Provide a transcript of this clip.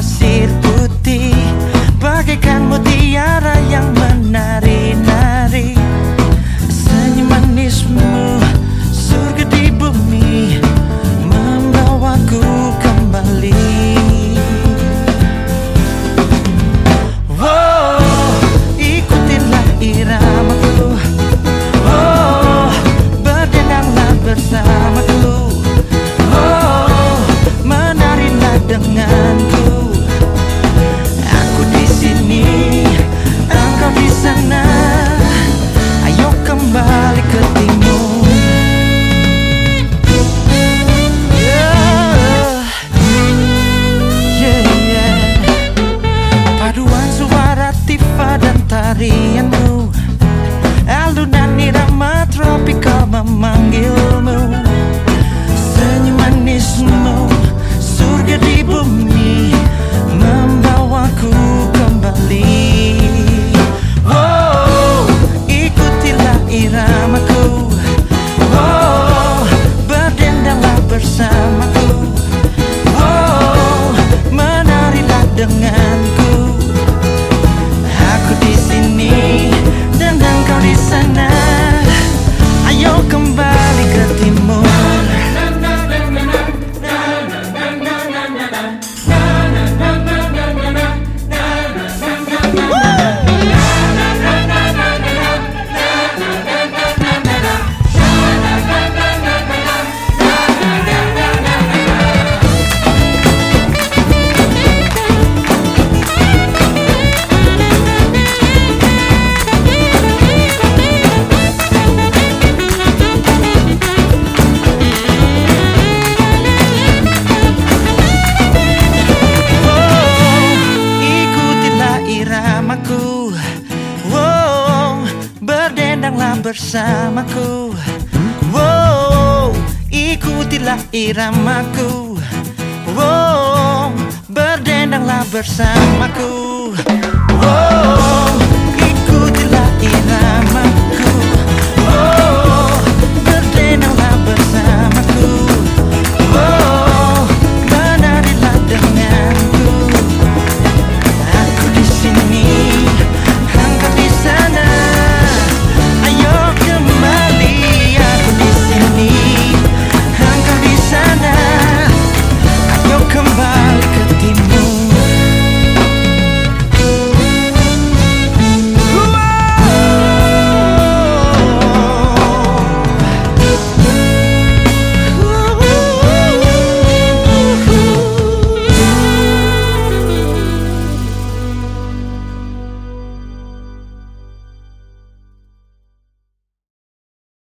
pasir tarianmu. Alunan irama tropical memanggil bersamaku. Wow, ikutilah iramaku. Wow, berdendanglah bersamaku. Wow